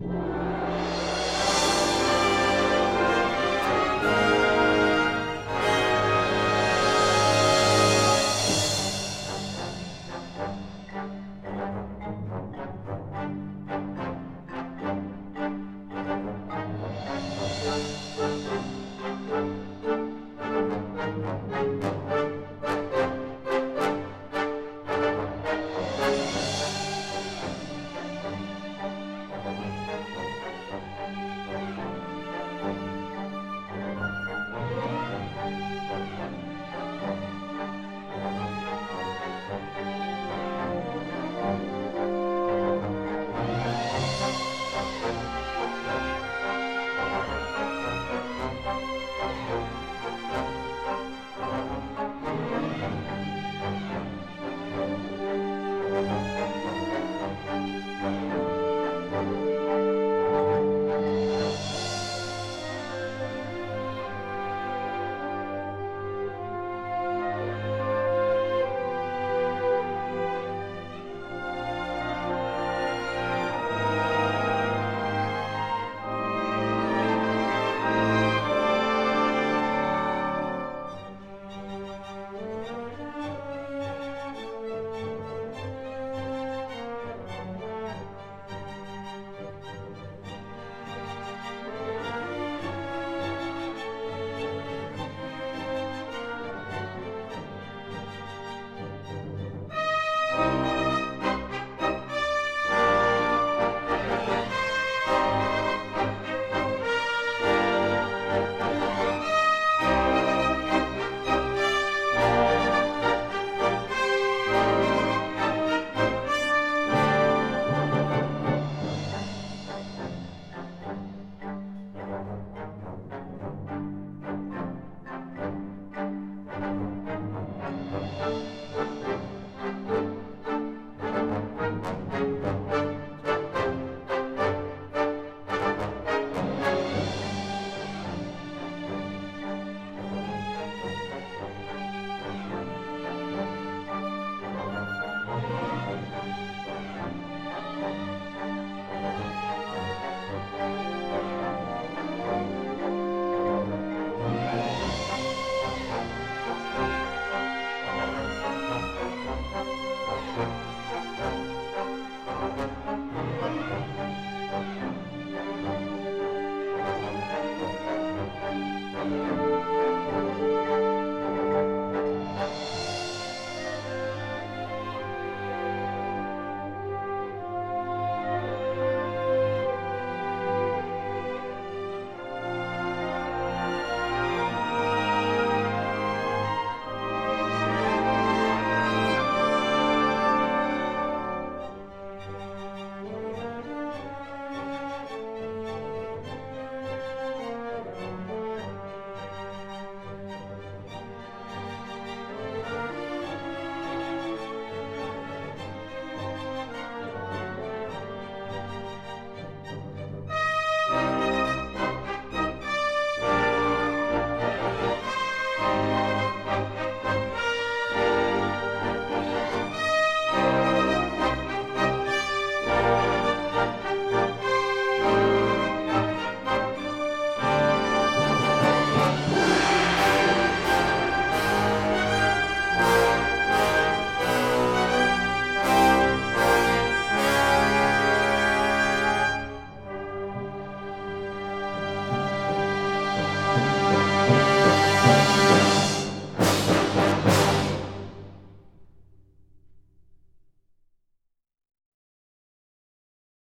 you